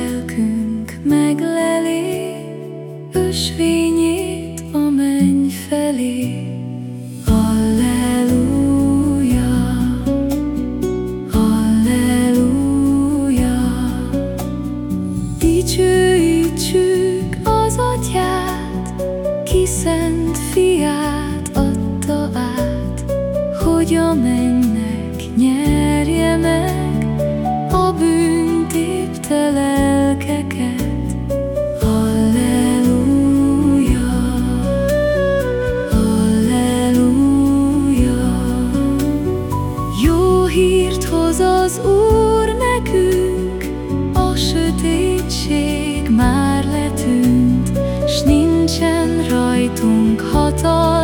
lelkünk megleli ösvényét a menny felé. Halleluja, halleluja, dicsőítsük az atyát, ki szent fiát adta át, hogy a menny hoz az Úr nekünk, a sötétség már letűnt, s nincsen rajtunk hatalma,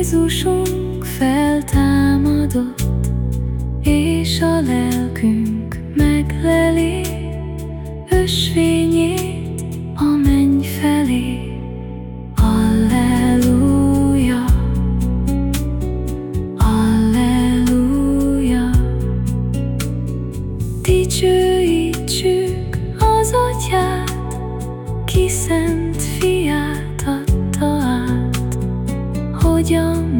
Jézusunk feltámadott, és a lelkünk megleli ösvényét a menny felé. Alleluja, Alleluja. Dicsőítsük az Atyát, ki szent fiát, hogy